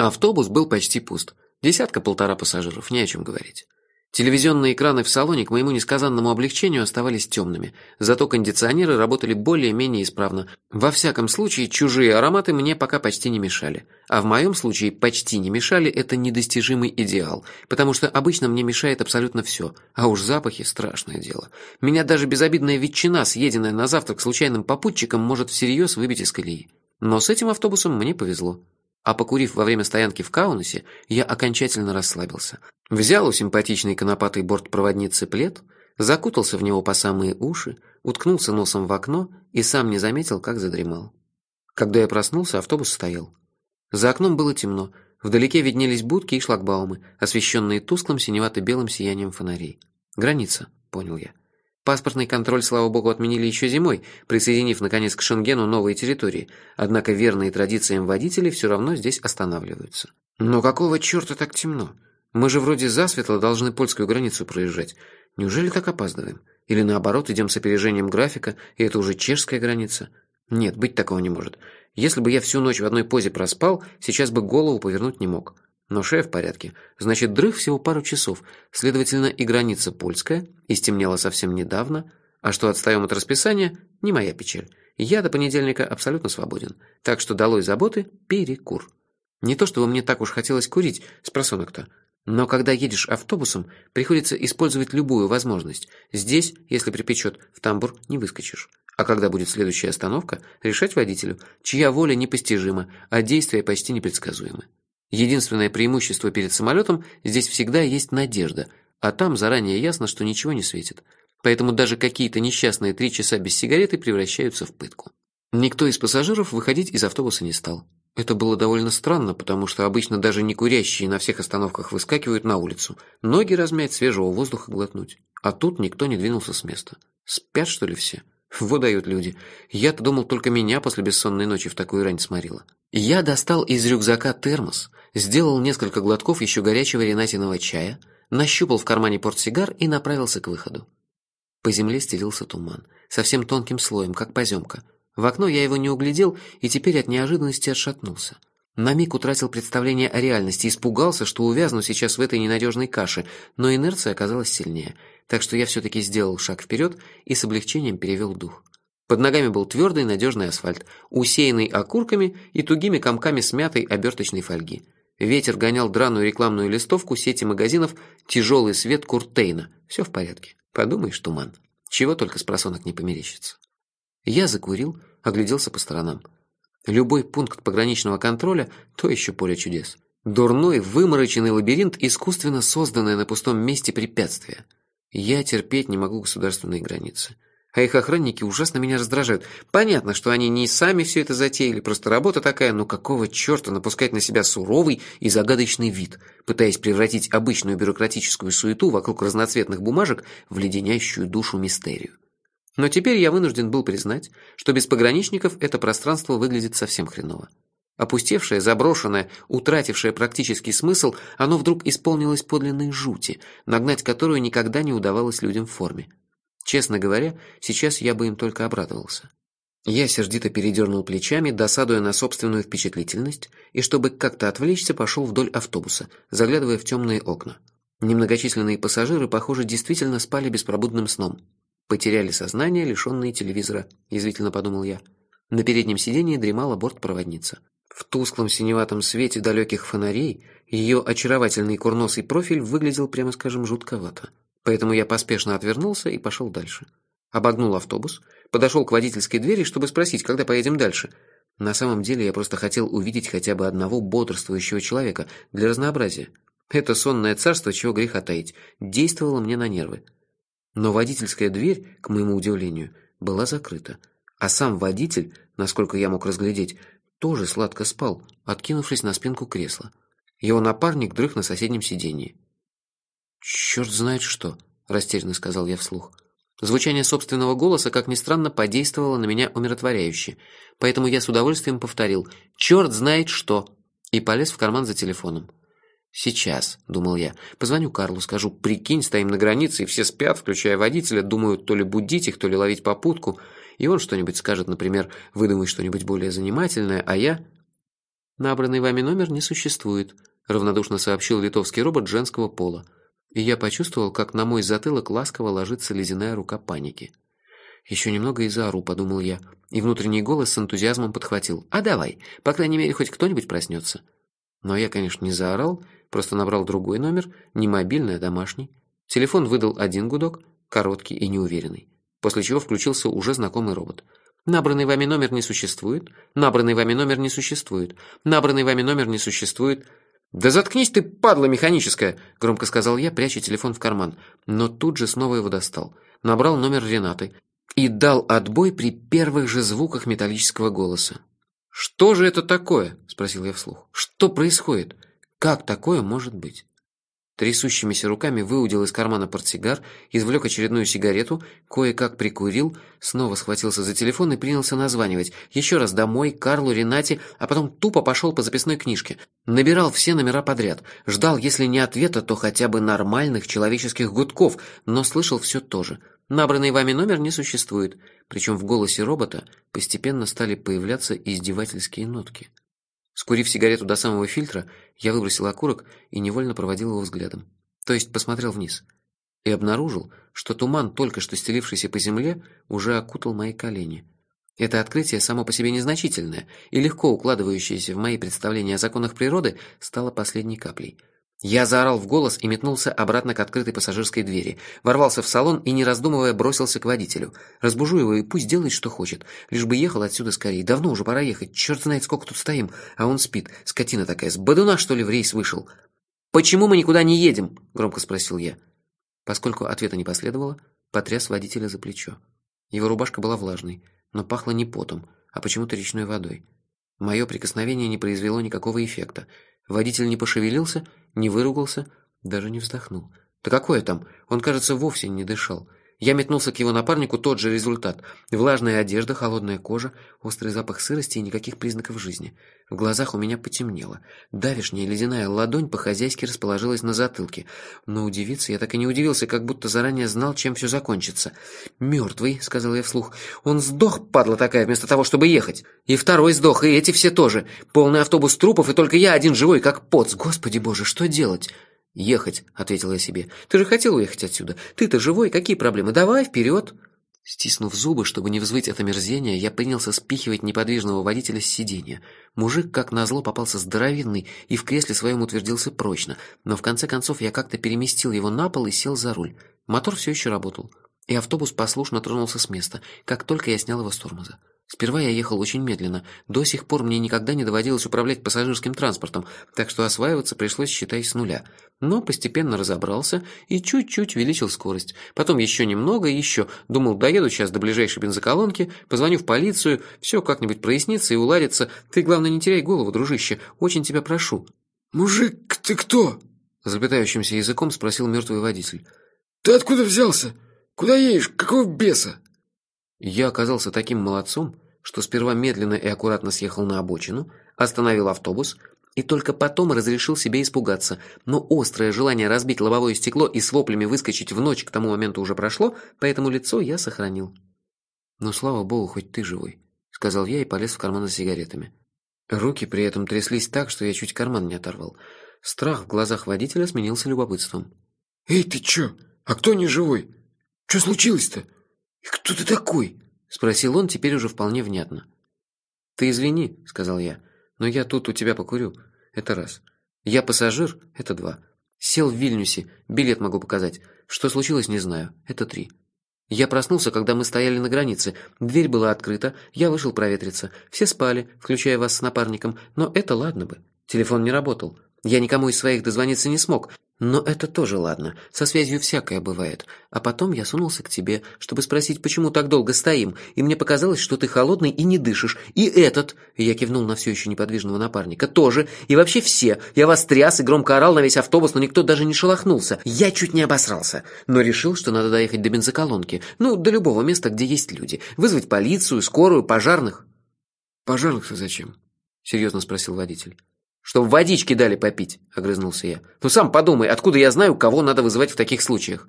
Автобус был почти пуст. Десятка-полтора пассажиров, не о чем говорить. Телевизионные экраны в салоне к моему несказанному облегчению оставались темными, зато кондиционеры работали более-менее исправно. Во всяком случае, чужие ароматы мне пока почти не мешали. А в моем случае почти не мешали – это недостижимый идеал, потому что обычно мне мешает абсолютно все, а уж запахи – страшное дело. Меня даже безобидная ветчина, съеденная на завтрак случайным попутчиком, может всерьез выбить из колеи. Но с этим автобусом мне повезло. А покурив во время стоянки в Каунасе, я окончательно расслабился. Взял у симпатичной конопатой бортпроводницы плед, закутался в него по самые уши, уткнулся носом в окно и сам не заметил, как задремал. Когда я проснулся, автобус стоял. За окном было темно, вдалеке виднелись будки и шлагбаумы, освещенные тусклым синевато-белым сиянием фонарей. «Граница», — понял я. Паспортный контроль, слава богу, отменили еще зимой, присоединив, наконец, к Шенгену новые территории, однако верные традициям водители все равно здесь останавливаются. Но какого черта так темно? Мы же вроде засветло должны польскую границу проезжать. Неужели так опаздываем? Или наоборот, идем с опережением графика, и это уже чешская граница? Нет, быть такого не может. Если бы я всю ночь в одной позе проспал, сейчас бы голову повернуть не мог. Но шея в порядке. Значит, дрых всего пару часов. Следовательно, и граница польская, и стемнело совсем недавно. А что отстаем от расписания, не моя печаль. Я до понедельника абсолютно свободен. Так что долой заботы, перекур. Не то чтобы мне так уж хотелось курить, с просонок-то. Но когда едешь автобусом, приходится использовать любую возможность. Здесь, если припечет, в тамбур не выскочишь. А когда будет следующая остановка, решать водителю, чья воля непостижима, а действия почти непредсказуемы. Единственное преимущество перед самолетом – здесь всегда есть надежда, а там заранее ясно, что ничего не светит. Поэтому даже какие-то несчастные три часа без сигареты превращаются в пытку. Никто из пассажиров выходить из автобуса не стал. Это было довольно странно, потому что обычно даже не курящие на всех остановках выскакивают на улицу, ноги размять, свежего воздуха глотнуть. А тут никто не двинулся с места. Спят, что ли, все? Выдают люди. Я-то думал, только меня после бессонной ночи в такую рань сморило. Я достал из рюкзака термос, сделал несколько глотков еще горячего ренатиного чая, нащупал в кармане портсигар и направился к выходу. По земле стелился туман, совсем тонким слоем, как поземка. В окно я его не углядел и теперь от неожиданности отшатнулся. На миг утратил представление о реальности, испугался, что увязну сейчас в этой ненадежной каше, но инерция оказалась сильнее, так что я все-таки сделал шаг вперед и с облегчением перевел дух. Под ногами был твердый надежный асфальт, усеянный окурками и тугими комками смятой оберточной фольги. Ветер гонял драную рекламную листовку сети магазинов «Тяжелый свет Куртейна». Все в порядке. Подумаешь, туман. Чего только с просонок не померещится. Я закурил, огляделся по сторонам. Любой пункт пограничного контроля – то еще поле чудес. Дурной, вымороченный лабиринт, искусственно созданное на пустом месте препятствие. Я терпеть не могу государственные границы. А их охранники ужасно меня раздражают. Понятно, что они не сами все это затеяли, просто работа такая, но какого черта напускать на себя суровый и загадочный вид, пытаясь превратить обычную бюрократическую суету вокруг разноцветных бумажек в леденящую душу мистерию. Но теперь я вынужден был признать, что без пограничников это пространство выглядит совсем хреново. Опустевшее, заброшенное, утратившее практический смысл, оно вдруг исполнилось подлинной жути, нагнать которую никогда не удавалось людям в форме. Честно говоря, сейчас я бы им только обрадовался. Я сердито передернул плечами, досадуя на собственную впечатлительность, и чтобы как-то отвлечься, пошел вдоль автобуса, заглядывая в темные окна. Немногочисленные пассажиры, похоже, действительно спали беспробудным сном. Потеряли сознание, лишенные телевизора, язвительно подумал я. На переднем сидении дремала бортпроводница. В тусклом синеватом свете далеких фонарей ее очаровательный курносый профиль выглядел, прямо скажем, жутковато. Поэтому я поспешно отвернулся и пошел дальше. Обогнул автобус, подошел к водительской двери, чтобы спросить, когда поедем дальше. На самом деле я просто хотел увидеть хотя бы одного бодрствующего человека для разнообразия. Это сонное царство, чего греха таить, действовало мне на нервы. Но водительская дверь, к моему удивлению, была закрыта. А сам водитель, насколько я мог разглядеть, тоже сладко спал, откинувшись на спинку кресла. Его напарник дрых на соседнем сиденье. «Черт знает что», – растерянно сказал я вслух. Звучание собственного голоса, как ни странно, подействовало на меня умиротворяюще, поэтому я с удовольствием повторил «Черт знает что!» и полез в карман за телефоном. «Сейчас», — думал я, — «позвоню Карлу, скажу, прикинь, стоим на границе, и все спят, включая водителя, думают то ли будить их, то ли ловить попутку, и он что-нибудь скажет, например, выдумай что-нибудь более занимательное, а я...» Набранный вами номер не существует, равнодушно сообщил литовский робот женского пола. И я почувствовал, как на мой затылок ласково ложится ледяная рука паники. Еще немного и заору, подумал я, и внутренний голос с энтузиазмом подхватил: "А давай, по крайней мере, хоть кто-нибудь проснется». Но я, конечно, не заорал, просто набрал другой номер, не мобильный, а домашний. Телефон выдал один гудок, короткий и неуверенный, после чего включился уже знакомый робот. Набранный вами номер не существует. Набранный вами номер не существует. Набранный вами номер не существует. Да заткнись ты, падла механическая, громко сказал я, пряча телефон в карман, но тут же снова его достал. Набрал номер Ренаты и дал отбой при первых же звуках металлического голоса. Что же это такое? спросил я вслух. Что происходит? Как такое может быть? Трясущимися руками выудил из кармана портсигар, извлек очередную сигарету, кое-как прикурил, снова схватился за телефон и принялся названивать. Еще раз домой, Карлу, Ренате, а потом тупо пошел по записной книжке. Набирал все номера подряд. Ждал, если не ответа, то хотя бы нормальных человеческих гудков, но слышал все то же. Набранный вами номер не существует. Причем в голосе робота постепенно стали появляться издевательские нотки. Скурив сигарету до самого фильтра, я выбросил окурок и невольно проводил его взглядом. То есть посмотрел вниз. И обнаружил, что туман, только что стелившийся по земле, уже окутал мои колени. Это открытие само по себе незначительное и легко укладывающееся в мои представления о законах природы стало последней каплей – я заорал в голос и метнулся обратно к открытой пассажирской двери. Ворвался в салон и, не раздумывая, бросился к водителю. Разбужу его и пусть делает, что хочет. Лишь бы ехал отсюда скорее. Давно уже пора ехать. Черт знает, сколько тут стоим. А он спит. Скотина такая. С бодуна, что ли, в рейс вышел? «Почему мы никуда не едем?» – громко спросил я. Поскольку ответа не последовало, потряс водителя за плечо. Его рубашка была влажной, но пахла не потом, а почему-то речной водой. Мое прикосновение не произвело никакого эффекта. Водитель не пошевелился, не выругался, даже не вздохнул. Да какое там? Он, кажется, вовсе не дышал. Я метнулся к его напарнику, тот же результат. Влажная одежда, холодная кожа, острый запах сырости и никаких признаков жизни. В глазах у меня потемнело. Давишняя ледяная ладонь по-хозяйски расположилась на затылке. Но удивиться я так и не удивился, как будто заранее знал, чем все закончится. «Мертвый», — сказал я вслух. «Он сдох, падла такая, вместо того, чтобы ехать. И второй сдох, и эти все тоже. Полный автобус трупов, и только я один живой, как поц. Господи боже, что делать?» «Ехать», — ответил я себе. «Ты же хотел уехать отсюда. Ты-то живой, какие проблемы? Давай, вперед!» Стиснув зубы, чтобы не взвыть от омерзения, я принялся спихивать неподвижного водителя с сиденья. Мужик, как назло, попался здоровенный и в кресле своем утвердился прочно, но в конце концов я как-то переместил его на пол и сел за руль. Мотор все еще работал, и автобус послушно тронулся с места, как только я снял его с тормоза. Сперва я ехал очень медленно. До сих пор мне никогда не доводилось управлять пассажирским транспортом, так что осваиваться пришлось, считай, с нуля. Но постепенно разобрался и чуть-чуть увеличил скорость. Потом еще немного и еще. Думал, доеду сейчас до ближайшей бензоколонки, позвоню в полицию, все как-нибудь прояснится и уладится. Ты, главное, не теряй голову, дружище. Очень тебя прошу. «Мужик, ты кто?» Заплетающимся языком спросил мертвый водитель. «Ты откуда взялся? Куда едешь? Какого беса?» Я оказался таким молодцом, что сперва медленно и аккуратно съехал на обочину, остановил автобус и только потом разрешил себе испугаться, но острое желание разбить лобовое стекло и с воплями выскочить в ночь к тому моменту уже прошло, поэтому лицо я сохранил. «Ну, слава богу, хоть ты живой», — сказал я и полез в карман за сигаретами. Руки при этом тряслись так, что я чуть карман не оторвал. Страх в глазах водителя сменился любопытством. «Эй, ты чё? А кто не живой? Что случилось-то?» «И кто ты такой?» – спросил он теперь уже вполне внятно. «Ты извини», – сказал я, – «но я тут у тебя покурю. Это раз. Я пассажир – это два. Сел в Вильнюсе, билет могу показать. Что случилось, не знаю. Это три. Я проснулся, когда мы стояли на границе. Дверь была открыта, я вышел проветриться. Все спали, включая вас с напарником, но это ладно бы. Телефон не работал. Я никому из своих дозвониться не смог. Но это тоже ладно. Со связью всякое бывает. А потом я сунулся к тебе, чтобы спросить, почему так долго стоим, и мне показалось, что ты холодный и не дышишь. И этот, и я кивнул на все еще неподвижного напарника, тоже. И вообще все. Я вас тряс и громко орал на весь автобус, но никто даже не шелохнулся. Я чуть не обосрался. Но решил, что надо доехать до бензоколонки. Ну, до любого места, где есть люди. Вызвать полицию, скорую, пожарных. Пожарных-то зачем? Серьезно спросил водитель. «Чтоб водички дали попить», — огрызнулся я. «Ну сам подумай, откуда я знаю, кого надо вызывать в таких случаях?»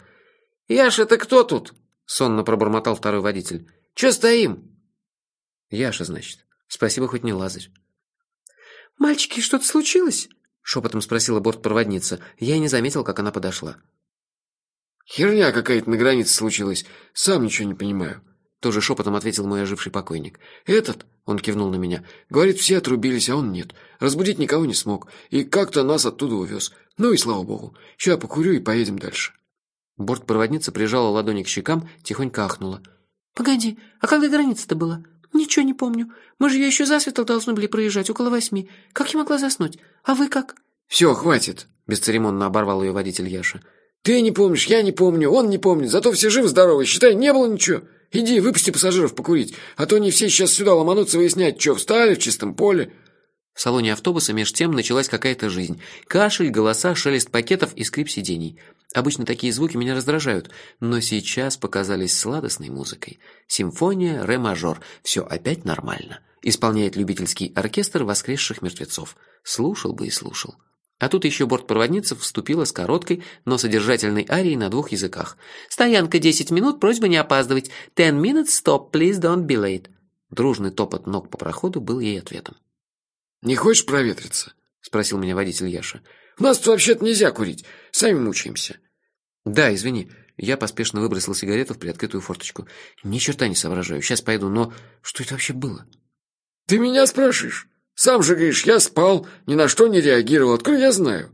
«Яша, ты кто тут?» — сонно пробормотал второй водитель. «Че стоим?» «Яша, значит. Спасибо, хоть не Лазарь». «Мальчики, что-то случилось?» — шепотом спросила бортпроводница. Я и не заметил, как она подошла. «Херня какая-то на границе случилась. Сам ничего не понимаю». Тоже шепотом ответил мой оживший покойник. «Этот?» — он кивнул на меня. «Говорит, все отрубились, а он нет. Разбудить никого не смог. И как-то нас оттуда увез. Ну и слава богу. Сейчас покурю и поедем дальше». Бортпроводница прижала ладони к щекам, тихонько ахнула. «Погоди, а когда граница-то была? Ничего не помню. Мы же ее еще засветло должны были проезжать, около восьми. Как я могла заснуть? А вы как?» «Все, хватит», — бесцеремонно оборвал ее водитель Яша. «Ты не помнишь, я не помню, он не помнит, зато все живы-здоровы, считай, не было ничего. Иди, выпусти пассажиров покурить, а то не все сейчас сюда ломанутся выяснять, что встали в чистом поле». В салоне автобуса меж тем началась какая-то жизнь. Кашель, голоса, шелест пакетов и скрип сидений. Обычно такие звуки меня раздражают, но сейчас показались сладостной музыкой. Симфония, ре-мажор. Все опять нормально. Исполняет любительский оркестр воскресших мертвецов. Слушал бы и слушал. А тут еще бортпроводница вступила с короткой, но содержательной арией на двух языках. «Стоянка 10 минут, просьба не опаздывать. Ten minutes, stop, please don't be late». Дружный топот ног по проходу был ей ответом. «Не хочешь проветриться?» — спросил меня водитель Яша. «У нас тут вообще-то нельзя курить. Сами мучаемся». «Да, извини». Я поспешно выбросил сигарету в приоткрытую форточку. «Ни черта не соображаю. Сейчас пойду, но что это вообще было?» «Ты меня спрашиваешь?» Сам же говоришь, я спал, ни на что не реагировал. Откуда я знаю?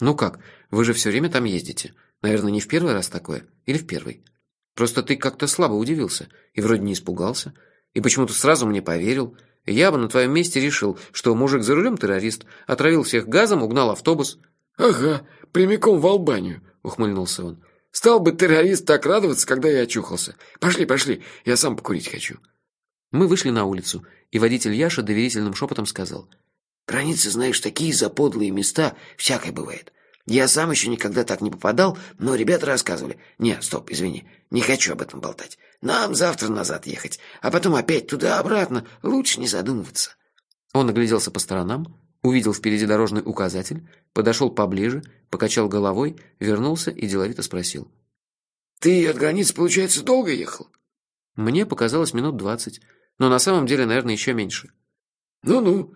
Ну как, вы же все время там ездите. Наверное, не в первый раз такое. Или в первый. Просто ты как-то слабо удивился. И вроде не испугался. И почему-то сразу мне поверил. Я бы на твоем месте решил, что мужик за рулем террорист. Отравил всех газом, угнал автобус. Ага, прямиком в Албанию, ухмыльнулся он. Стал бы террорист так радоваться, когда я очухался. Пошли, пошли, я сам покурить хочу. Мы вышли на улицу, и водитель Яша доверительным шепотом сказал. «Границы, знаешь, такие заподлые места, всякое бывает. Я сам еще никогда так не попадал, но ребята рассказывали. Не, стоп, извини, не хочу об этом болтать. Нам завтра назад ехать, а потом опять туда-обратно. Лучше не задумываться». Он огляделся по сторонам, увидел впереди дорожный указатель, подошел поближе, покачал головой, вернулся и деловито спросил. «Ты от границы, получается, долго ехал?» Мне показалось минут двадцать но на самом деле, наверное, еще меньше. «Ну-ну,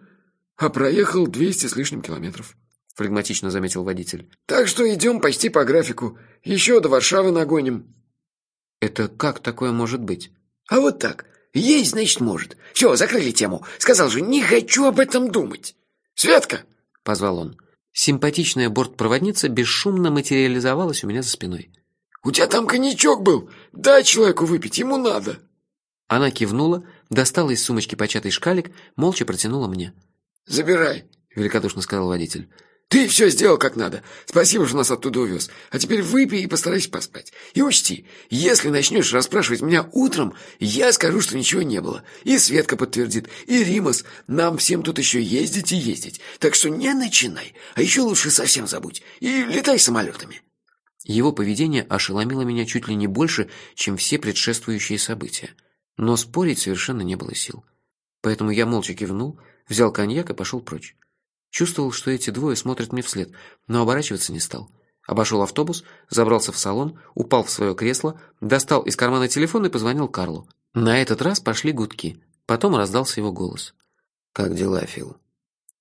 а проехал двести с лишним километров», — флегматично заметил водитель. «Так что идем почти по графику. Еще до Варшавы нагоним». «Это как такое может быть?» «А вот так. Есть, значит, может. Все, закрыли тему. Сказал же, не хочу об этом думать. Светка!» — позвал он. Симпатичная бортпроводница бесшумно материализовалась у меня за спиной. «У тебя там коньячок был. Дай человеку выпить, ему надо». Она кивнула, достала из сумочки початый шкалик, молча протянула мне. «Забирай», — великодушно сказал водитель. «Ты все сделал как надо. Спасибо, что нас оттуда увез. А теперь выпей и постарайся поспать. И учти, если начнешь расспрашивать меня утром, я скажу, что ничего не было. И Светка подтвердит, и Римас. Нам всем тут еще ездить и ездить. Так что не начинай. А еще лучше совсем забудь. И летай самолетами». Его поведение ошеломило меня чуть ли не больше, чем все предшествующие события. Но спорить совершенно не было сил. Поэтому я молча кивнул, взял коньяк и пошел прочь. Чувствовал, что эти двое смотрят мне вслед, но оборачиваться не стал. Обошел автобус, забрался в салон, упал в свое кресло, достал из кармана телефон и позвонил Карлу. На этот раз пошли гудки. Потом раздался его голос. «Как дела, Фил?»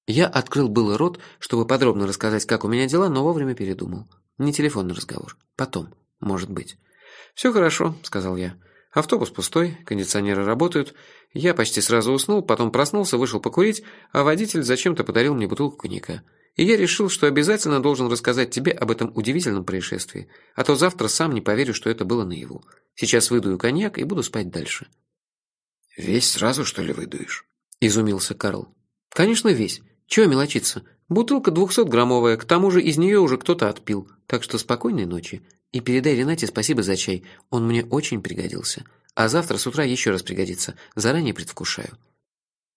Я открыл было рот, чтобы подробно рассказать, как у меня дела, но вовремя передумал. Не телефонный разговор. Потом, может быть. «Все хорошо», — сказал я. Автобус пустой, кондиционеры работают. Я почти сразу уснул, потом проснулся, вышел покурить, а водитель зачем-то подарил мне бутылку коньяка. И я решил, что обязательно должен рассказать тебе об этом удивительном происшествии, а то завтра сам не поверю, что это было наяву. Сейчас выдую коньяк и буду спать дальше. «Весь сразу, что ли, выдуешь?» – изумился Карл. «Конечно, весь. Чего мелочиться? Бутылка двухсотграммовая, к тому же из нее уже кто-то отпил. Так что спокойной ночи. И передай Ренате спасибо за чай. Он мне очень пригодился. А завтра с утра еще раз пригодится. Заранее предвкушаю.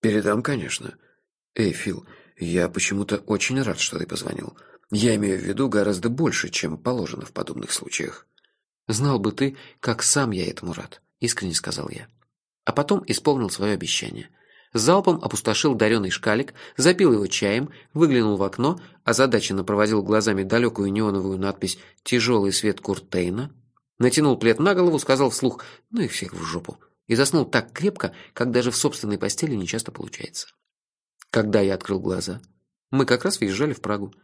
Передам, конечно. Эй, Фил, я почему-то очень рад, что ты позвонил. Я имею в виду гораздо больше, чем положено в подобных случаях. Знал бы ты, как сам я этому рад, искренне сказал я. А потом исполнил свое обещание. Залпом опустошил дареный шкалик, запил его чаем, выглянул в окно, озадаченно проводил глазами далекую неоновую надпись «Тяжелый свет Куртейна», натянул плед на голову, сказал вслух «Ну их всех в жопу» и заснул так крепко, как даже в собственной постели нечасто получается. Когда я открыл глаза? Мы как раз въезжали в Прагу.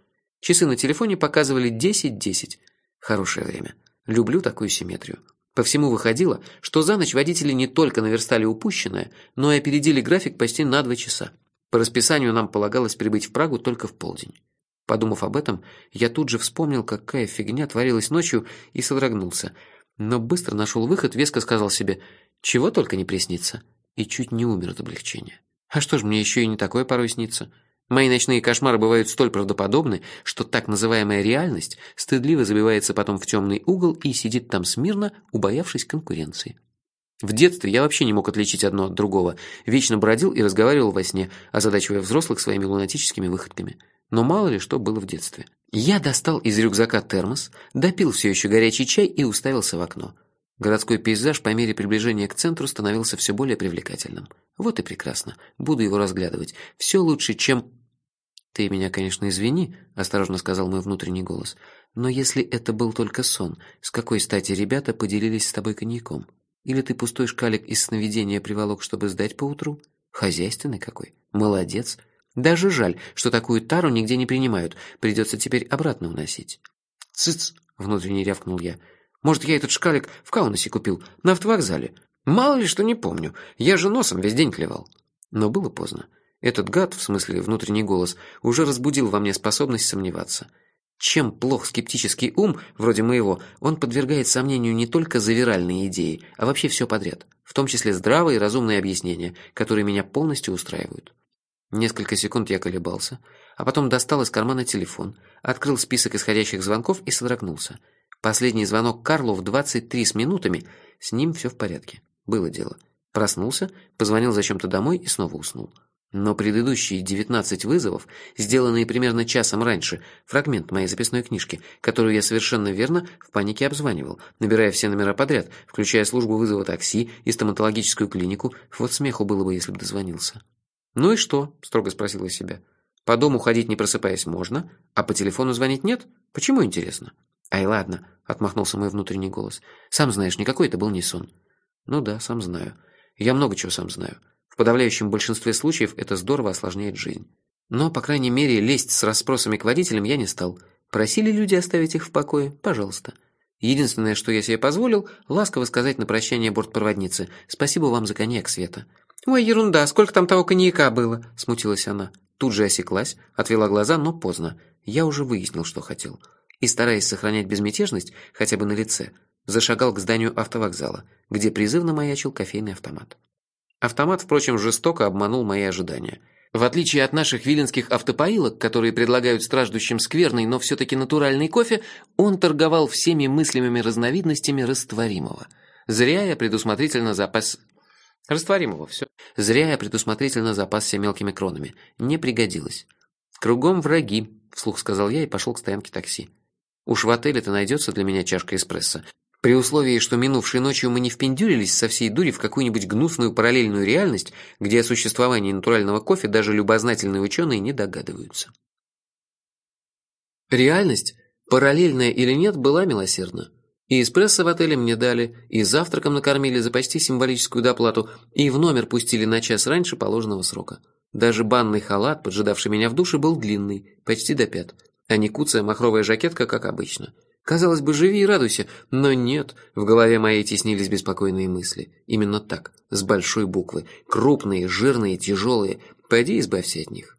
Часы на телефоне показывали 10-10. Хорошее время. Люблю такую симметрию. По всему выходило, что за ночь водители не только наверстали упущенное, но и опередили график почти на два часа. По расписанию нам полагалось прибыть в Прагу только в полдень. Подумав об этом, я тут же вспомнил, какая фигня творилась ночью, и содрогнулся. Но быстро нашел выход, веско сказал себе «чего только не приснится», и чуть не умер от облегчения. А что ж, мне еще и не такое порой снится. Мои ночные кошмары бывают столь правдоподобны, что так называемая реальность стыдливо забивается потом в темный угол и сидит там смирно, убоявшись конкуренции. В детстве я вообще не мог отличить одно от другого, вечно бродил и разговаривал во сне, озадачивая взрослых своими лунатическими выходками. Но мало ли что было в детстве. Я достал из рюкзака термос, допил все еще горячий чай и уставился в окно. Городской пейзаж по мере приближения к центру становился все более привлекательным. Вот и прекрасно. Буду его разглядывать. Все лучше, чем... «Ты меня, конечно, извини», — осторожно сказал мой внутренний голос. «Но если это был только сон, с какой стати ребята поделились с тобой коньяком? Или ты пустой шкалик из сновидения приволок, чтобы сдать поутру? Хозяйственный какой. Молодец. Даже жаль, что такую тару нигде не принимают. Придется теперь обратно уносить». «Цыц!» — внутренне рявкнул я. «Может, я этот шкалик в Каунасе купил, на автовокзале? Мало ли что не помню. Я же носом весь день клевал. Но было поздно. Этот гад, в смысле внутренний голос, уже разбудил во мне способность сомневаться. Чем плох скептический ум, вроде моего, он подвергает сомнению не только завиральные идеи, а вообще все подряд, в том числе здравые и разумные объяснения, которые меня полностью устраивают. Несколько секунд я колебался, а потом достал из кармана телефон, открыл список исходящих звонков и содрогнулся. Последний звонок Карлу в 23 с минутами, с ним все в порядке. Было дело. Проснулся, позвонил зачем-то домой и снова уснул. Но предыдущие 19 вызовов, сделанные примерно часом раньше, фрагмент моей записной книжки, которую я совершенно верно в панике обзванивал, набирая все номера подряд, включая службу вызова такси и стоматологическую клинику, вот смеху было бы, если бы дозвонился. «Ну и что?» – строго спросила себя. «По дому ходить не просыпаясь можно, а по телефону звонить нет? Почему, интересно?» «Ай, ладно», – отмахнулся мой внутренний голос. «Сам знаешь, никакой это был не сон». Ну да, сам знаю. Я много чего сам знаю. В подавляющем большинстве случаев это здорово осложняет жизнь. Но, по крайней мере, лезть с расспросами к водителям я не стал. Просили люди оставить их в покое? Пожалуйста. Единственное, что я себе позволил, ласково сказать на прощание бортпроводнице «Спасибо вам за коньяк, Света». «Ой, ерунда, сколько там того коньяка было?» – смутилась она. Тут же осеклась, отвела глаза, но поздно. Я уже выяснил, что хотел. И, стараясь сохранять безмятежность, хотя бы на лице, зашагал к зданию автовокзала, где призывно маячил кофейный автомат. Автомат, впрочем, жестоко обманул мои ожидания. В отличие от наших виленских автопоилок, которые предлагают страждущим скверный, но все-таки натуральный кофе, он торговал всеми мыслимыми разновидностями растворимого. Зря я предусмотрительно запас... Растворимого, все. Зря я предусмотрительно запасся мелкими кронами. Не пригодилось. «Кругом враги», — вслух сказал я и пошел к стоянке такси. «Уж в отеле-то найдется для меня чашка эспрессо, при условии, что минувшей ночью мы не впендюрились со всей дури в какую-нибудь гнусную параллельную реальность, где о существовании натурального кофе даже любознательные ученые не догадываются. Реальность, параллельная или нет, была милосердна. И эспрессо в отеле мне дали, и завтраком накормили за почти символическую доплату, и в номер пустили на час раньше положенного срока. Даже банный халат, поджидавший меня в душе, был длинный, почти до пят, а не куцая махровая жакетка, как обычно – Казалось бы, живи и радуйся, но нет, в голове моей теснились беспокойные мысли. Именно так, с большой буквы, крупные, жирные, тяжелые. Пойди избавься от них.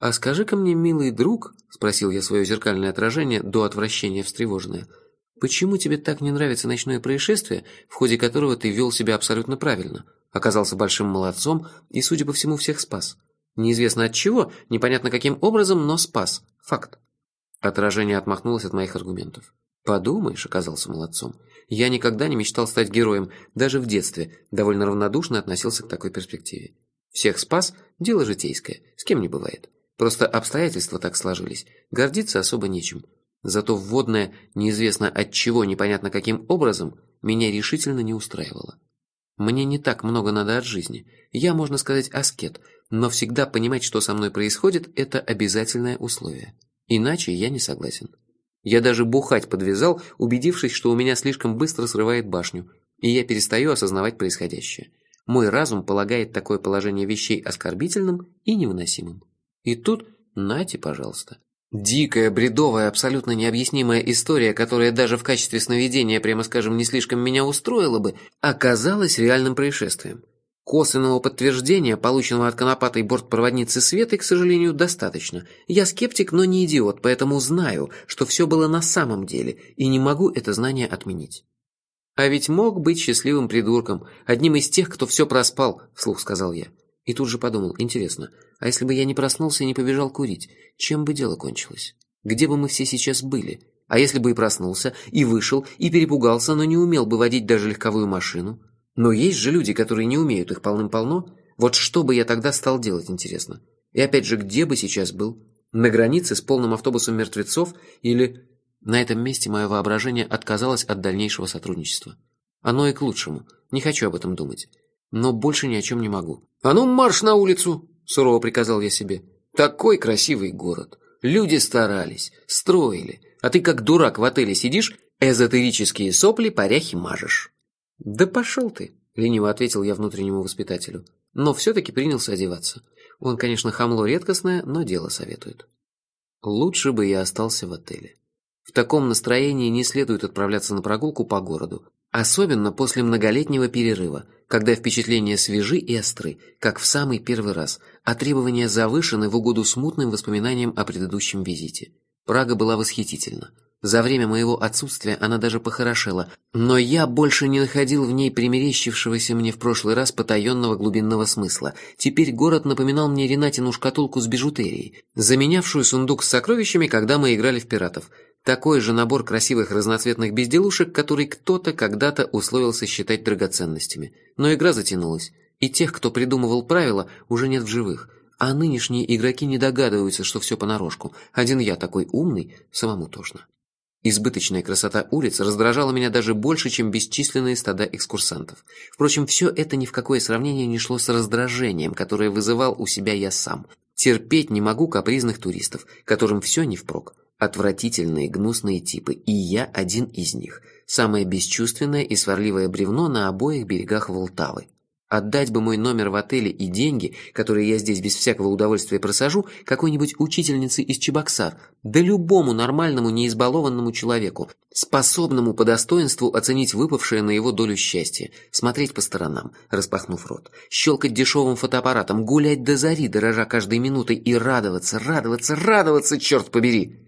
«А скажи-ка мне, милый друг», — спросил я свое зеркальное отражение, до отвращения встревоженное, «почему тебе так не нравится ночное происшествие, в ходе которого ты вел себя абсолютно правильно, оказался большим молодцом и, судя по всему, всех спас? Неизвестно от чего, непонятно каким образом, но спас. Факт. Отражение отмахнулось от моих аргументов. «Подумаешь», — оказался молодцом. «Я никогда не мечтал стать героем, даже в детстве, довольно равнодушно относился к такой перспективе. Всех спас – дело житейское, с кем не бывает. Просто обстоятельства так сложились, гордиться особо нечем. Зато вводное, неизвестно от чего, непонятно каким образом, меня решительно не устраивало. Мне не так много надо от жизни. Я, можно сказать, аскет, но всегда понимать, что со мной происходит, это обязательное условие. Иначе я не согласен. Я даже бухать подвязал, убедившись, что у меня слишком быстро срывает башню, и я перестаю осознавать происходящее. Мой разум полагает такое положение вещей оскорбительным и невыносимым. И тут, нате, пожалуйста. Дикая, бредовая, абсолютно необъяснимая история, которая даже в качестве сновидения, прямо скажем, не слишком меня устроила бы, оказалась реальным происшествием. Косвенного подтверждения, полученного от конопатой бортпроводницы Светы, к сожалению, достаточно. Я скептик, но не идиот, поэтому знаю, что все было на самом деле, и не могу это знание отменить. «А ведь мог быть счастливым придурком, одним из тех, кто все проспал», – вслух сказал я. И тут же подумал, интересно, а если бы я не проснулся и не побежал курить, чем бы дело кончилось? Где бы мы все сейчас были? А если бы и проснулся, и вышел, и перепугался, но не умел бы водить даже легковую машину? Но есть же люди, которые не умеют их полным-полно. Вот что бы я тогда стал делать, интересно? И опять же, где бы сейчас был? На границе с полным автобусом мертвецов или... На этом месте мое воображение отказалось от дальнейшего сотрудничества. Оно и к лучшему. Не хочу об этом думать. Но больше ни о чем не могу. «А ну, марш на улицу!» – сурово приказал я себе. «Такой красивый город. Люди старались, строили. А ты как дурак в отеле сидишь, эзотерические сопли паряхи мажешь». «Да пошел ты!» – лениво ответил я внутреннему воспитателю. Но все-таки принялся одеваться. Он, конечно, хамло редкостное, но дело советует. Лучше бы я остался в отеле. В таком настроении не следует отправляться на прогулку по городу, особенно после многолетнего перерыва, когда впечатления свежи и остры, как в самый первый раз, а требования завышены в угоду смутным воспоминаниям о предыдущем визите. Прага была восхитительна. За время моего отсутствия она даже похорошела, но я больше не находил в ней примерещившегося мне в прошлый раз потаенного глубинного смысла. Теперь город напоминал мне Ренатину шкатулку с бижутерией, заменявшую сундук с сокровищами, когда мы играли в пиратов. Такой же набор красивых разноцветных безделушек, который кто-то когда-то условился считать драгоценностями. Но игра затянулась, и тех, кто придумывал правила, уже нет в живых. А нынешние игроки не догадываются, что все понарошку. Один я такой умный, самому тошно. Избыточная красота улиц раздражала меня даже больше, чем бесчисленные стада экскурсантов. Впрочем, все это ни в какое сравнение не шло с раздражением, которое вызывал у себя я сам. Терпеть не могу капризных туристов, которым все не впрок. Отвратительные, гнусные типы, и я один из них. Самое бесчувственное и сварливое бревно на обоих берегах Волтавы. Отдать бы мой номер в отеле и деньги, которые я здесь без всякого удовольствия просажу, какой-нибудь учительнице из Чебоксар, да любому нормальному неизбалованному человеку, способному по достоинству оценить выпавшее на его долю счастье, смотреть по сторонам, распахнув рот, щелкать дешевым фотоаппаратом, гулять до зари, дорожа каждой минутой и радоваться, радоваться, радоваться, черт побери!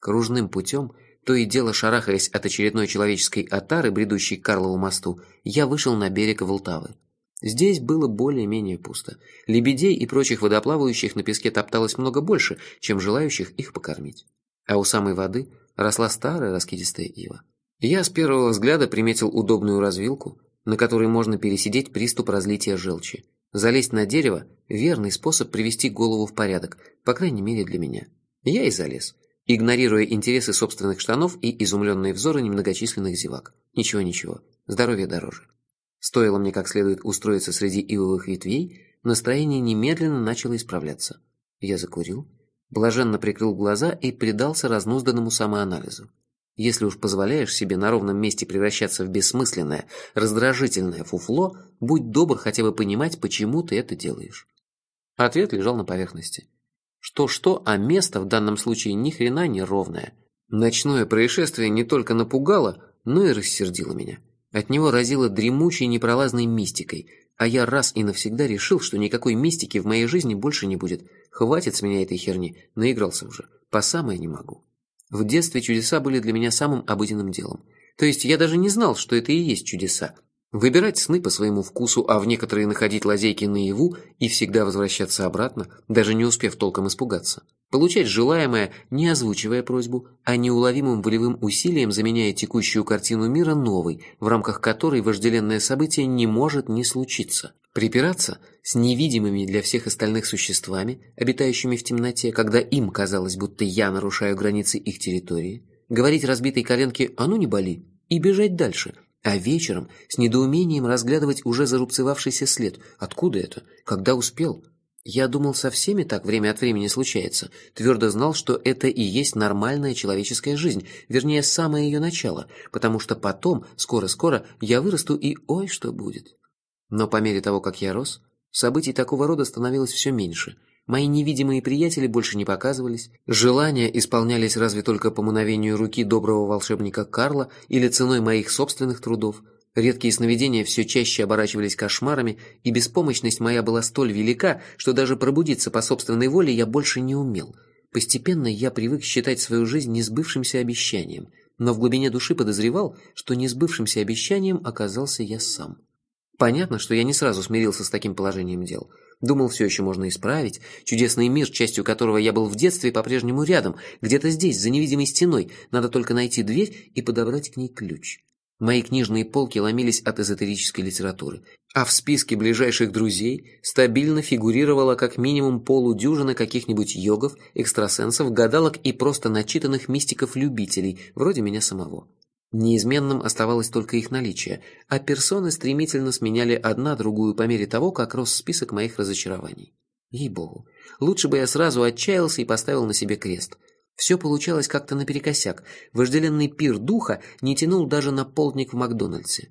Кружным путем, то и дело шарахаясь от очередной человеческой отары, бредущей к Карлову мосту, я вышел на берег Волтавы. Здесь было более-менее пусто. Лебедей и прочих водоплавающих на песке топталось много больше, чем желающих их покормить. А у самой воды росла старая раскидистая ива. Я с первого взгляда приметил удобную развилку, на которой можно пересидеть приступ разлития желчи. Залезть на дерево – верный способ привести голову в порядок, по крайней мере для меня. Я и залез игнорируя интересы собственных штанов и изумленные взоры немногочисленных зевак. Ничего-ничего, здоровье дороже. Стоило мне как следует устроиться среди ивовых ветвей, настроение немедленно начало исправляться. Я закурил, блаженно прикрыл глаза и предался разнузданному самоанализу. Если уж позволяешь себе на ровном месте превращаться в бессмысленное, раздражительное фуфло, будь добр хотя бы понимать, почему ты это делаешь. Ответ лежал на поверхности. Что-что, а место в данном случае ни хрена не ровное. Ночное происшествие не только напугало, но и рассердило меня. От него разило дремучей непролазной мистикой, а я раз и навсегда решил, что никакой мистики в моей жизни больше не будет. Хватит с меня этой херни, наигрался уже, по самое не могу. В детстве чудеса были для меня самым обыденным делом. То есть я даже не знал, что это и есть чудеса, Выбирать сны по своему вкусу, а в некоторые находить лазейки наяву и всегда возвращаться обратно, даже не успев толком испугаться. Получать желаемое, не озвучивая просьбу, а неуловимым волевым усилием заменяя текущую картину мира новой, в рамках которой вожделенное событие не может не случиться. Припираться с невидимыми для всех остальных существами, обитающими в темноте, когда им казалось, будто я нарушаю границы их территории, говорить разбитой коленке «а ну не боли» и бежать дальше – а вечером с недоумением разглядывать уже зарубцевавшийся след. Откуда это? Когда успел? Я думал, со всеми так время от времени случается. Твердо знал, что это и есть нормальная человеческая жизнь, вернее, самое ее начало, потому что потом, скоро-скоро, я вырасту и ой, что будет. Но по мере того, как я рос, событий такого рода становилось все меньше. Мои невидимые приятели больше не показывались, желания исполнялись разве только по мановению руки доброго волшебника Карла или ценой моих собственных трудов. Редкие сновидения все чаще оборачивались кошмарами, и беспомощность моя была столь велика, что даже пробудиться по собственной воле я больше не умел. Постепенно я привык считать свою жизнь несбывшимся обещанием, но в глубине души подозревал, что несбывшимся обещанием оказался я сам. Понятно, что я не сразу смирился с таким положением дел. Думал, все еще можно исправить. Чудесный мир, частью которого я был в детстве, по-прежнему рядом. Где-то здесь, за невидимой стеной. Надо только найти дверь и подобрать к ней ключ. Мои книжные полки ломились от эзотерической литературы. А в списке ближайших друзей стабильно фигурировало как минимум полудюжина каких-нибудь йогов, экстрасенсов, гадалок и просто начитанных мистиков-любителей, вроде меня самого. Неизменным оставалось только их наличие, а персоны стремительно сменяли одна другую по мере того, как рос список моих разочарований. Ей-богу, лучше бы я сразу отчаялся и поставил на себе крест. Все получалось как-то наперекосяк. Вожделенный пир духа не тянул даже на полдник в Макдональдсе.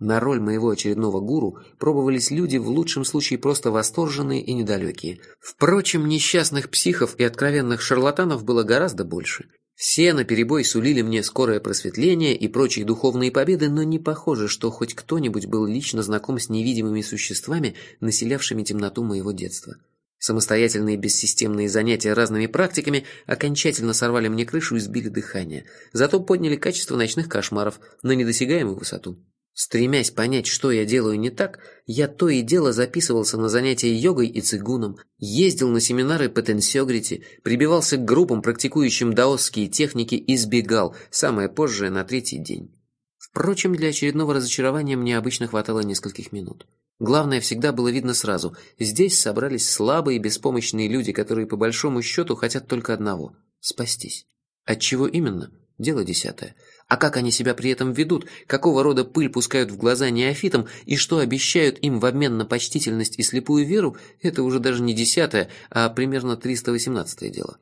На роль моего очередного гуру пробовались люди в лучшем случае просто восторженные и недалекие. Впрочем, несчастных психов и откровенных шарлатанов было гораздо больше. Все наперебой сулили мне скорое просветление и прочие духовные победы, но не похоже, что хоть кто-нибудь был лично знаком с невидимыми существами, населявшими темноту моего детства. Самостоятельные бессистемные занятия разными практиками окончательно сорвали мне крышу и сбили дыхание, зато подняли качество ночных кошмаров на недосягаемую высоту. Стремясь понять, что я делаю не так, я то и дело записывался на занятия йогой и цигуном, ездил на семинары по тенсёгрити, прибивался к группам, практикующим даосские техники и сбегал, самое позже на третий день. Впрочем, для очередного разочарования мне обычно хватало нескольких минут. Главное всегда было видно сразу. Здесь собрались слабые беспомощные люди, которые по большому счету хотят только одного – спастись. От чего именно? Дело десятое. А как они себя при этом ведут, какого рода пыль пускают в глаза неофитам и что обещают им в обмен на почтительность и слепую веру, это уже даже не десятое, а примерно 318 дело.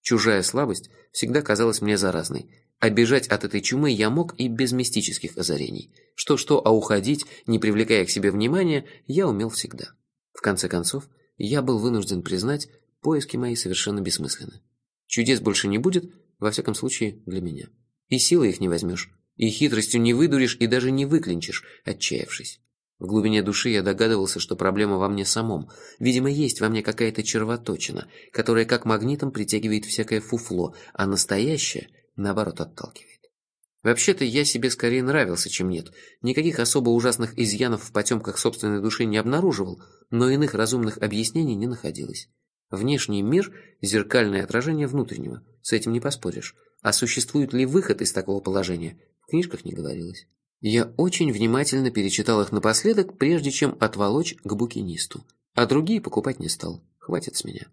Чужая слабость всегда казалась мне заразной. Обежать от этой чумы я мог и без мистических озарений. Что-что, а уходить, не привлекая к себе внимания, я умел всегда. В конце концов, я был вынужден признать, поиски мои совершенно бессмысленны. Чудес больше не будет, во всяком случае, для меня. И силы их не возьмешь, и хитростью не выдуришь и даже не выклинчишь, отчаявшись. В глубине души я догадывался, что проблема во мне самом. Видимо, есть во мне какая-то червоточина, которая как магнитом притягивает всякое фуфло, а настоящее, наоборот, отталкивает. Вообще-то я себе скорее нравился, чем нет. Никаких особо ужасных изъянов в потемках собственной души не обнаруживал, но иных разумных объяснений не находилось. Внешний мир – зеркальное отражение внутреннего, с этим не поспоришь. А существует ли выход из такого положения, в книжках не говорилось. Я очень внимательно перечитал их напоследок, прежде чем отволочь к букинисту. А другие покупать не стал. Хватит с меня.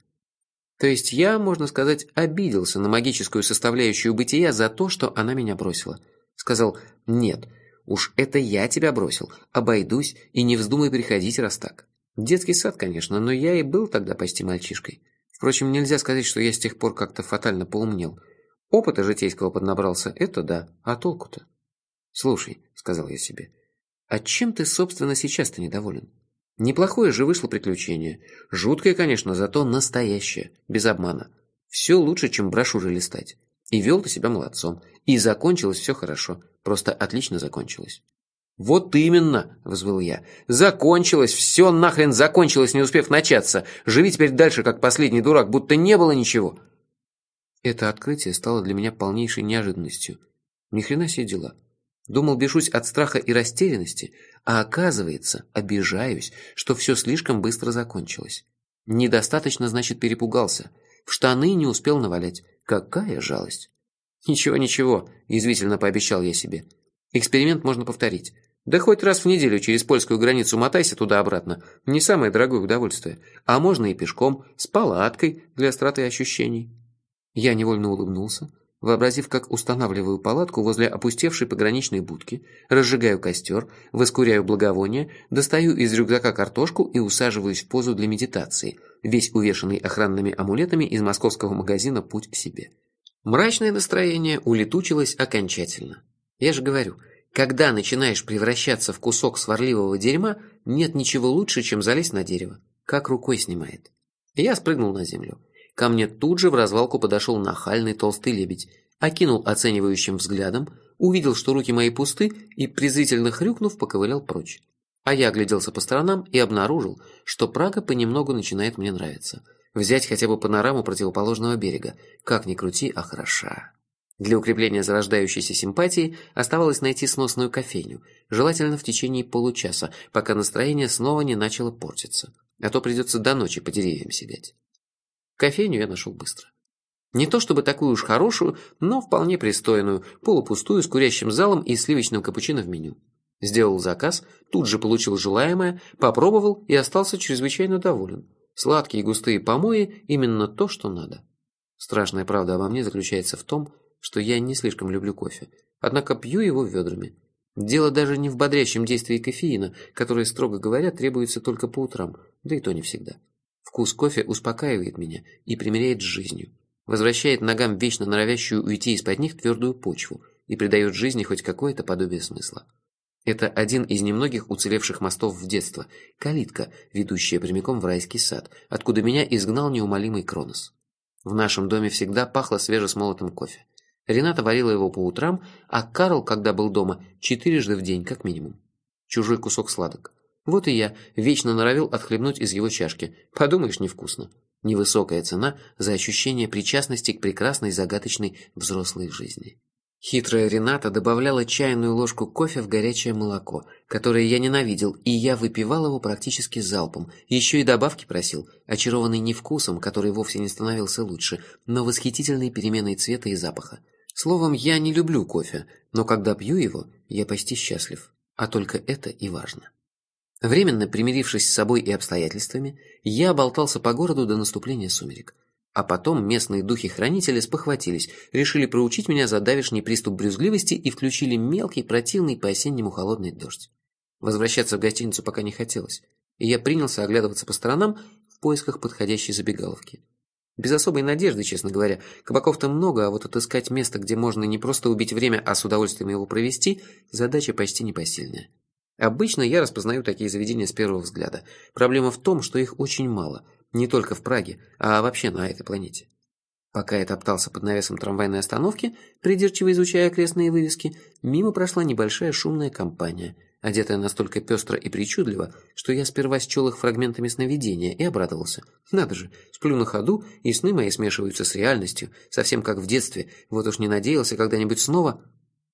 То есть я, можно сказать, обиделся на магическую составляющую бытия за то, что она меня бросила. Сказал «Нет, уж это я тебя бросил, обойдусь и не вздумай приходить, раз так». Детский сад, конечно, но я и был тогда почти мальчишкой. Впрочем, нельзя сказать, что я с тех пор как-то фатально поумнел. Опыта житейского поднабрался, это да, а толку-то? Слушай, сказал я себе, а чем ты, собственно, сейчас-то недоволен? Неплохое же вышло приключение. Жуткое, конечно, зато настоящее, без обмана. Все лучше, чем брошюры листать. И вел ты себя молодцом. И закончилось все хорошо. Просто отлично закончилось. «Вот именно!» – взвыл я. «Закончилось! Все нахрен закончилось, не успев начаться! Живи теперь дальше, как последний дурак, будто не было ничего!» Это открытие стало для меня полнейшей неожиданностью. Ни хрена себе дела. Думал, бешусь от страха и растерянности, а оказывается, обижаюсь, что все слишком быстро закончилось. Недостаточно, значит, перепугался. В штаны не успел навалять. Какая жалость! «Ничего, ничего», – язвительно пообещал я себе. «Эксперимент можно повторить. Да хоть раз в неделю через польскую границу мотайся туда-обратно. Не самое дорогое удовольствие. А можно и пешком, с палаткой для остроты ощущений». Я невольно улыбнулся, вообразив, как устанавливаю палатку возле опустевшей пограничной будки, разжигаю костер, воскуряю благовоние, достаю из рюкзака картошку и усаживаюсь в позу для медитации, весь увешанный охранными амулетами из московского магазина «Путь к себе». Мрачное настроение улетучилось окончательно. Я же говорю, Когда начинаешь превращаться в кусок сварливого дерьма, нет ничего лучше, чем залезть на дерево. Как рукой снимает. Я спрыгнул на землю. Ко мне тут же в развалку подошел нахальный толстый лебедь, окинул оценивающим взглядом, увидел, что руки мои пусты, и, презрительно хрюкнув, поковылял прочь. А я огляделся по сторонам и обнаружил, что Прага понемногу начинает мне нравиться. Взять хотя бы панораму противоположного берега. Как ни крути, а хороша. Для укрепления зарождающейся симпатии оставалось найти сносную кофейню, желательно в течение получаса, пока настроение снова не начало портиться. А то придется до ночи по деревьям сидеть. Кофейню я нашел быстро. Не то чтобы такую уж хорошую, но вполне пристойную, полупустую, с курящим залом и сливочным капучино в меню. Сделал заказ, тут же получил желаемое, попробовал и остался чрезвычайно доволен. Сладкие густые помои – именно то, что надо. Страшная правда обо мне заключается в том, что я не слишком люблю кофе, однако пью его ведрами. Дело даже не в бодрящем действии кофеина, которое, строго говоря, требуется только по утрам, да и то не всегда. Вкус кофе успокаивает меня и примиряет с жизнью, возвращает ногам вечно норовящую уйти из-под них твердую почву и придает жизни хоть какое-то подобие смысла. Это один из немногих уцелевших мостов в детство, калитка, ведущая прямиком в райский сад, откуда меня изгнал неумолимый Кронос. В нашем доме всегда пахло свежесмолотым кофе. Рената варила его по утрам, а Карл, когда был дома, четырежды в день, как минимум. Чужой кусок сладок. Вот и я вечно норовил отхлебнуть из его чашки. Подумаешь, невкусно. Невысокая цена за ощущение причастности к прекрасной загадочной взрослой жизни. Хитрая Рената добавляла чайную ложку кофе в горячее молоко, которое я ненавидел, и я выпивал его практически залпом. Еще и добавки просил, очарованный не вкусом, который вовсе не становился лучше, но восхитительной переменой цвета и запаха. Словом, я не люблю кофе, но когда пью его, я почти счастлив. А только это и важно. Временно примирившись с собой и обстоятельствами, я болтался по городу до наступления сумерек. А потом местные духи-хранители спохватились, решили проучить меня за давешний приступ брюзгливости и включили мелкий, противный по-осеннему холодный дождь. Возвращаться в гостиницу пока не хотелось, и я принялся оглядываться по сторонам в поисках подходящей забегаловки. Без особой надежды, честно говоря. Кабаков-то много, а вот отыскать место, где можно не просто убить время, а с удовольствием его провести, задача почти непосильная. Обычно я распознаю такие заведения с первого взгляда. Проблема в том, что их очень мало. Не только в Праге, а вообще на этой планете. Пока я топтался под навесом трамвайной остановки, придирчиво изучая окрестные вывески, мимо прошла небольшая шумная компания – одетая настолько пестро и причудливо, что я сперва счел их фрагментами сновидения и обрадовался. Надо же, сплю на ходу, и сны мои смешиваются с реальностью, совсем как в детстве, вот уж не надеялся когда-нибудь снова...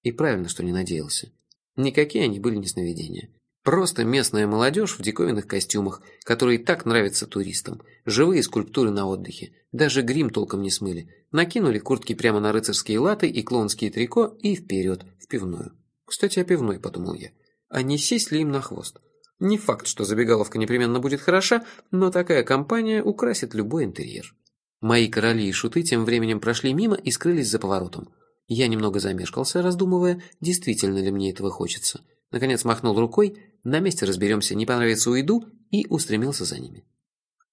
И правильно, что не надеялся. Никакие они были не сновидения. Просто местная молодежь в диковинных костюмах, которые так нравятся туристам. Живые скульптуры на отдыхе. Даже грим толком не смыли. Накинули куртки прямо на рыцарские латы и клоунские трико и вперед, в пивную. Кстати, о пивной, подумал я а не сесть ли им на хвост. Не факт, что забегаловка непременно будет хороша, но такая компания украсит любой интерьер. Мои короли и шуты тем временем прошли мимо и скрылись за поворотом. Я немного замешкался, раздумывая, действительно ли мне этого хочется. Наконец махнул рукой, на месте разберемся, не понравится уйду, и устремился за ними.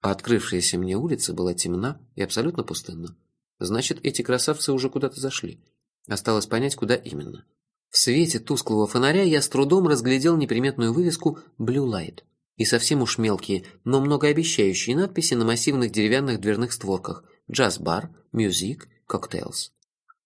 А открывшаяся мне улица была темна и абсолютно пустынна. Значит, эти красавцы уже куда-то зашли. Осталось понять, куда именно. В свете тусклого фонаря я с трудом разглядел неприметную вывеску «Blue Light» и совсем уж мелкие, но многообещающие надписи на массивных деревянных дверных створках «Джаз-бар», «Music», «Cocktails».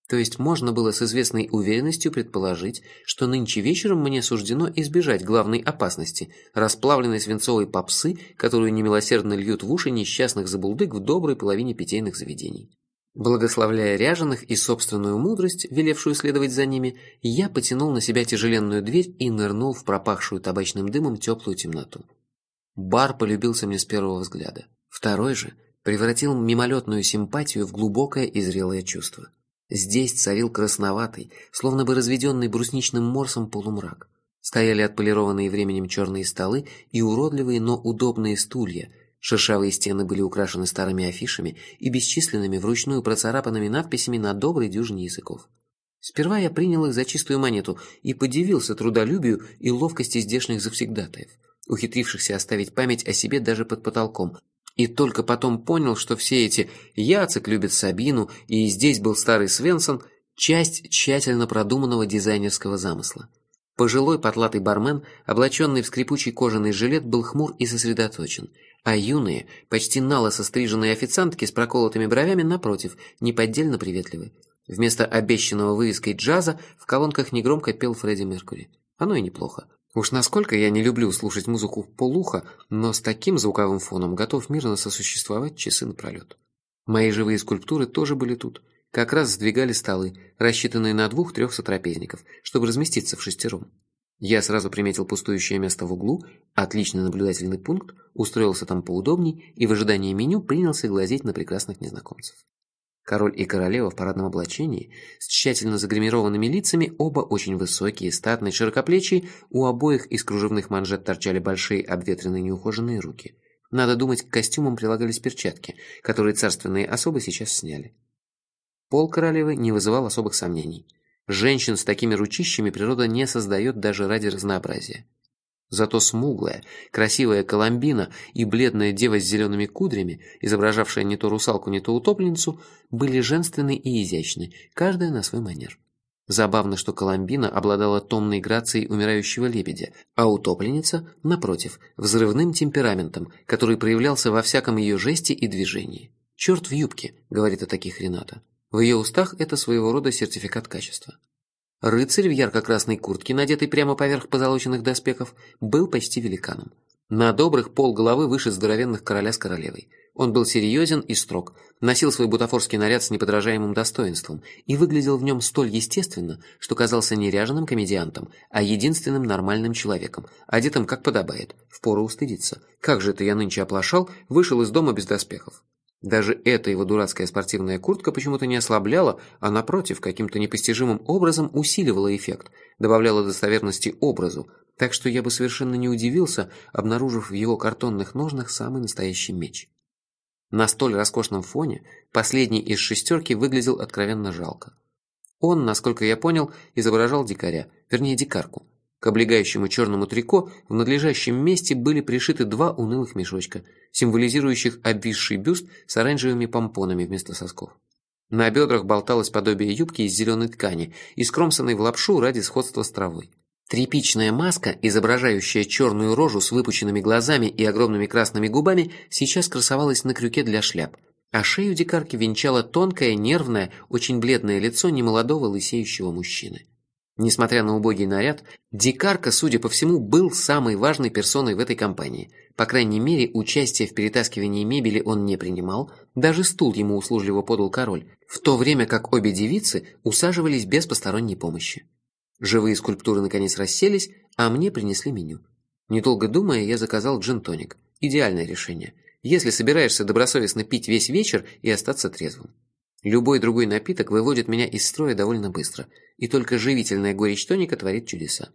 То есть можно было с известной уверенностью предположить, что нынче вечером мне суждено избежать главной опасности – расплавленной свинцовой попсы, которую немилосердно льют в уши несчастных забулдык в доброй половине питейных заведений. Благословляя ряженых и собственную мудрость, велевшую следовать за ними, я потянул на себя тяжеленную дверь и нырнул в пропахшую табачным дымом теплую темноту. Бар полюбился мне с первого взгляда. Второй же превратил мимолетную симпатию в глубокое и зрелое чувство. Здесь царил красноватый, словно бы разведенный брусничным морсом полумрак. Стояли отполированные временем черные столы и уродливые, но удобные стулья – Шершавые стены были украшены старыми афишами и бесчисленными вручную процарапанными надписями на доброй дюжине языков. Сперва я принял их за чистую монету и подивился трудолюбию и ловкости здешних завсегдатаев, ухитрившихся оставить память о себе даже под потолком, и только потом понял, что все эти «Яцек любит Сабину» и «Здесь был старый Свенсон» – часть тщательно продуманного дизайнерского замысла. Пожилой потлатый бармен, облаченный в скрипучий кожаный жилет, был хмур и сосредоточен, а юные, почти налысо стриженные официантки с проколотыми бровями, напротив, неподдельно приветливы. Вместо обещанного вывеской джаза в колонках негромко пел Фредди Меркури. Оно и неплохо. Уж насколько я не люблю слушать музыку в полуха, но с таким звуковым фоном готов мирно сосуществовать часы напролет. Мои живые скульптуры тоже были тут. Как раз сдвигали столы, рассчитанные на двух-трех сотрапезников, чтобы разместиться в шестером. Я сразу приметил пустующее место в углу, отличный наблюдательный пункт, устроился там поудобней и в ожидании меню принялся глазеть на прекрасных незнакомцев. Король и королева в парадном облачении, с тщательно загримированными лицами, оба очень высокие, статные, широкоплечие, у обоих из кружевных манжет торчали большие обветренные неухоженные руки. Надо думать, к костюмам прилагались перчатки, которые царственные особы сейчас сняли. Пол королевы не вызывал особых сомнений. Женщин с такими ручищами природа не создает даже ради разнообразия. Зато смуглая, красивая Коломбина и бледная дева с зелеными кудрями, изображавшая не то русалку, не то утопленницу, были женственны и изящны, каждая на свой манер. Забавно, что Коломбина обладала томной грацией умирающего лебедя, а утопленница, напротив, взрывным темпераментом, который проявлялся во всяком ее жесте и движении. «Черт в юбке», — говорит о таких Рената. В ее устах это своего рода сертификат качества. Рыцарь в ярко-красной куртке, надетой прямо поверх позолоченных доспехов, был почти великаном. На добрых полголовы выше здоровенных короля с королевой. Он был серьезен и строг, носил свой бутафорский наряд с неподражаемым достоинством и выглядел в нем столь естественно, что казался не ряженым комедиантом, а единственным нормальным человеком, одетым как подобает, впору устыдиться. Как же это я нынче оплошал, вышел из дома без доспехов. Даже эта его дурацкая спортивная куртка почему-то не ослабляла, а напротив, каким-то непостижимым образом усиливала эффект, добавляла достоверности образу, так что я бы совершенно не удивился, обнаружив в его картонных ножнах самый настоящий меч. На столь роскошном фоне последний из шестерки выглядел откровенно жалко. Он, насколько я понял, изображал дикаря, вернее дикарку, к облегающему черному трико в надлежащем месте были пришиты два унылых мешочка, символизирующих обвисший бюст с оранжевыми помпонами вместо сосков. На бедрах болталось подобие юбки из зеленой ткани, искромсанной в лапшу ради сходства с травой. Тряпичная маска, изображающая черную рожу с выпученными глазами и огромными красными губами, сейчас красовалась на крюке для шляп, а шею дикарки венчало тонкое, нервное, очень бледное лицо немолодого лысеющего мужчины. Несмотря на убогий наряд, Дикарка, судя по всему, был самой важной персоной в этой компании. По крайней мере, участие в перетаскивании мебели он не принимал, даже стул ему услужливо подал король, в то время как обе девицы усаживались без посторонней помощи. Живые скульптуры наконец расселись, а мне принесли меню. Недолго думая, я заказал джин-тоник. Идеальное решение, если собираешься добросовестно пить весь вечер и остаться трезвым. Любой другой напиток выводит меня из строя довольно быстро, и только живительная горечь тоника творит чудеса.